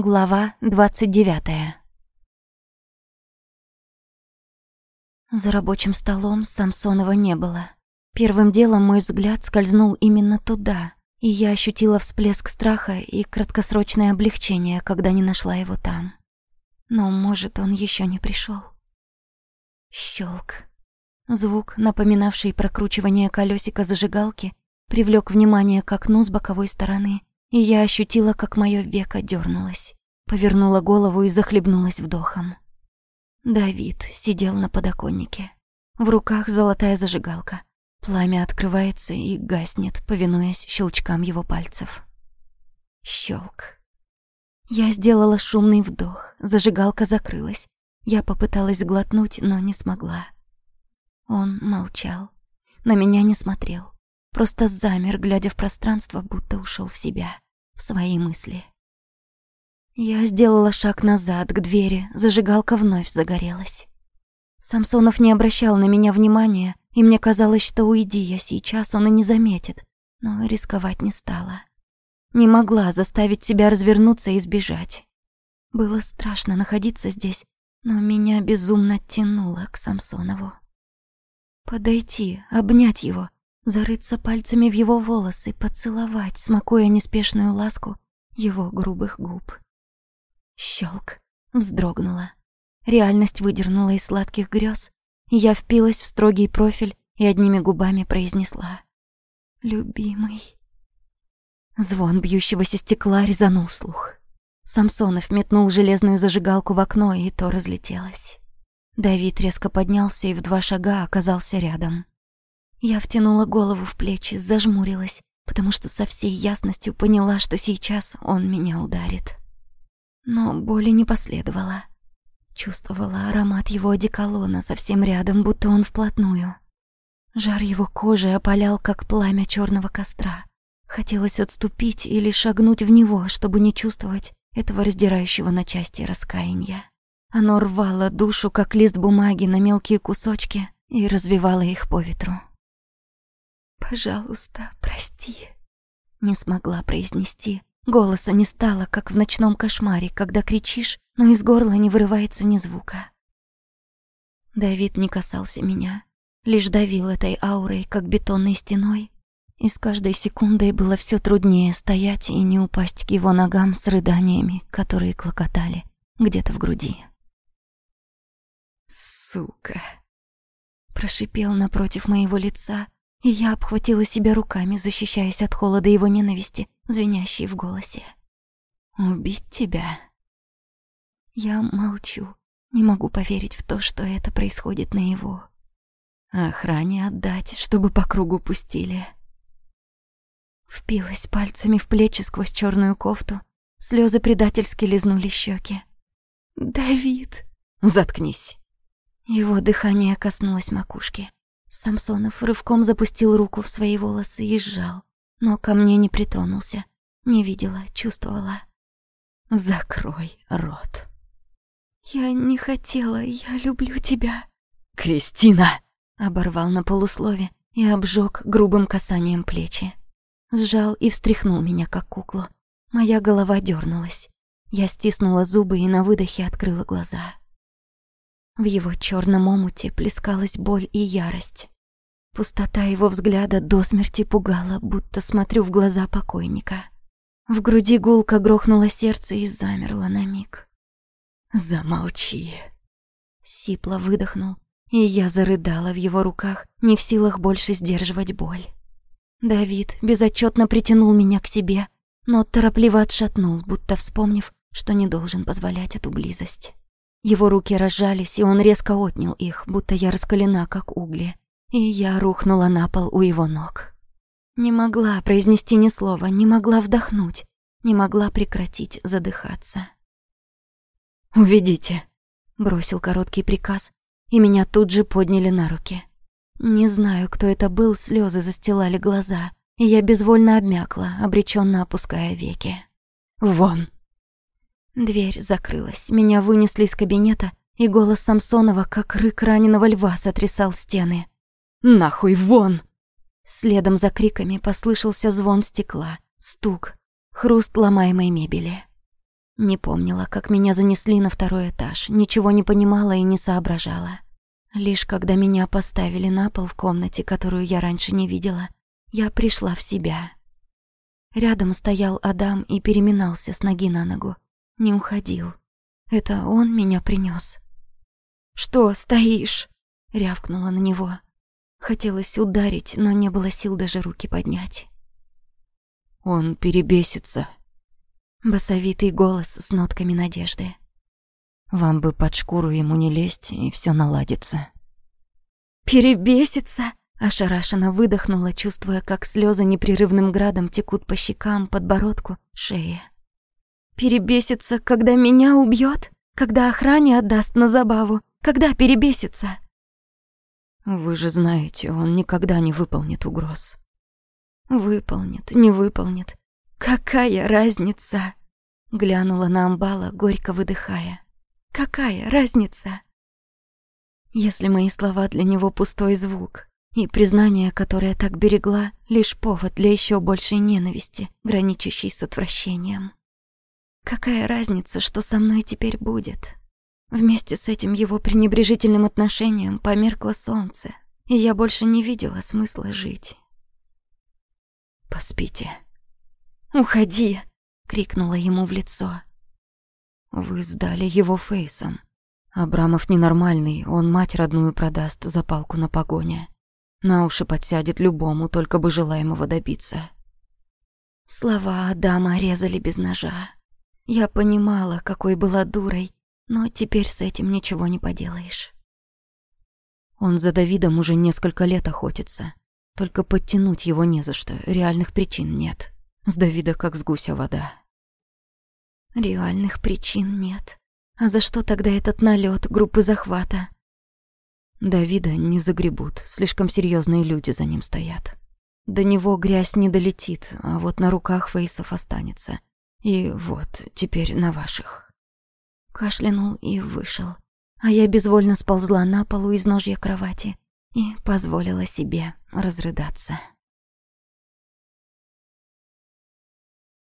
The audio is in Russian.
Глава двадцать девятая. За рабочим столом Самсонова не было. Первым делом мой взгляд скользнул именно туда, и я ощутила всплеск страха и краткосрочное облегчение, когда не нашла его там. Но, может, он еще не пришел. Щелк. Звук, напоминавший прокручивание колесика зажигалки, привлек внимание к окну с боковой стороны, и я ощутила, как мое веко дернулось. Повернула голову и захлебнулась вдохом. Давид сидел на подоконнике. В руках золотая зажигалка. Пламя открывается и гаснет, повинуясь щелчкам его пальцев. Щелк. Я сделала шумный вдох, зажигалка закрылась. Я попыталась глотнуть, но не смогла. Он молчал, на меня не смотрел. Просто замер, глядя в пространство, будто ушел в себя, в свои мысли. Я сделала шаг назад, к двери, зажигалка вновь загорелась. Самсонов не обращал на меня внимания, и мне казалось, что уйди я сейчас, он и не заметит, но рисковать не стала. Не могла заставить себя развернуться и сбежать. Было страшно находиться здесь, но меня безумно тянуло к Самсонову. Подойти, обнять его, зарыться пальцами в его волосы, поцеловать, смакуя неспешную ласку его грубых губ. Щелк. Вздрогнула. Реальность выдернула из сладких грез, и я впилась в строгий профиль и одними губами произнесла «Любимый». Звон бьющегося стекла резанул слух. Самсонов метнул железную зажигалку в окно, и то разлетелось. Давид резко поднялся и в два шага оказался рядом. Я втянула голову в плечи, зажмурилась, потому что со всей ясностью поняла, что сейчас он меня ударит. Но боли не последовало. Чувствовала аромат его одеколона совсем рядом, будто он вплотную. Жар его кожи опалял, как пламя черного костра. Хотелось отступить или шагнуть в него, чтобы не чувствовать этого раздирающего на части раскаяния. Оно рвало душу, как лист бумаги на мелкие кусочки, и развивало их по ветру. «Пожалуйста, прости», — не смогла произнести, Голоса не стало, как в ночном кошмаре, когда кричишь, но из горла не вырывается ни звука. Давид не касался меня, лишь давил этой аурой, как бетонной стеной, и с каждой секундой было все труднее стоять и не упасть к его ногам с рыданиями, которые клокотали где-то в груди. «Сука!» Прошипел напротив моего лица, и я обхватила себя руками, защищаясь от холода его ненависти, звенящей в голосе. «Убить тебя?» Я молчу, не могу поверить в то, что это происходит на его. Охране отдать, чтобы по кругу пустили. Впилась пальцами в плечи сквозь черную кофту, слезы предательски лизнули щеки. «Давид!» «Заткнись!» Его дыхание коснулось макушки. Самсонов рывком запустил руку в свои волосы и сжал, но ко мне не притронулся. Не видела, чувствовала. «Закрой рот». «Я не хотела, я люблю тебя». «Кристина!» — оборвал на полуслове и обжег грубым касанием плечи. Сжал и встряхнул меня, как куклу. Моя голова дернулась. Я стиснула зубы и на выдохе открыла глаза. В его черном омуте плескалась боль и ярость. Пустота его взгляда до смерти пугала, будто смотрю в глаза покойника. В груди гулко грохнуло сердце и замерло на миг. «Замолчи!» Сипло выдохнул, и я зарыдала в его руках, не в силах больше сдерживать боль. Давид безотчетно притянул меня к себе, но торопливо отшатнул, будто вспомнив, что не должен позволять эту близость. Его руки разжались, и он резко отнял их, будто я раскалена, как угли. И я рухнула на пол у его ног. Не могла произнести ни слова, не могла вдохнуть, не могла прекратить задыхаться. «Уведите», — бросил короткий приказ, и меня тут же подняли на руки. Не знаю, кто это был, слезы застилали глаза, и я безвольно обмякла, обреченно опуская веки. «Вон!» Дверь закрылась, меня вынесли из кабинета, и голос Самсонова, как рык раненого льва, сотрясал стены. «Нахуй вон!» Следом за криками послышался звон стекла, стук, хруст ломаемой мебели. Не помнила, как меня занесли на второй этаж, ничего не понимала и не соображала. Лишь когда меня поставили на пол в комнате, которую я раньше не видела, я пришла в себя. Рядом стоял Адам и переминался с ноги на ногу. Не уходил. Это он меня принес. «Что стоишь?» — рявкнула на него. Хотелось ударить, но не было сил даже руки поднять. «Он перебесится», Басовитый голос с нотками надежды. «Вам бы под шкуру ему не лезть, и все наладится». «Перебесится!» Ошарашенно выдохнула, чувствуя, как слезы непрерывным градом текут по щекам, подбородку, шее. «Перебесится, когда меня убьет? Когда охране отдаст на забаву? Когда перебесится?» «Вы же знаете, он никогда не выполнит угроз». «Выполнит, не выполнит. «Какая разница?» Глянула на Амбала, горько выдыхая. «Какая разница?» Если мои слова для него пустой звук, и признание, которое так берегла, лишь повод для еще большей ненависти, граничащей с отвращением. Какая разница, что со мной теперь будет? Вместе с этим его пренебрежительным отношением померкло солнце, и я больше не видела смысла жить. «Поспите», «Уходи!» — крикнула ему в лицо. «Вы сдали его фейсом. Абрамов ненормальный, он мать родную продаст за палку на погоне. На уши подсядет любому, только бы желаемого добиться». Слова Адама резали без ножа. Я понимала, какой была дурой, но теперь с этим ничего не поделаешь. Он за Давидом уже несколько лет охотится. Только подтянуть его не за что, реальных причин нет. С Давида как с гуся вода. Реальных причин нет. А за что тогда этот налет группы захвата? Давида не загребут, слишком серьезные люди за ним стоят. До него грязь не долетит, а вот на руках фейсов останется. И вот, теперь на ваших. Кашлянул и вышел. А я безвольно сползла на полу из ножья кровати и позволила себе разрыдаться.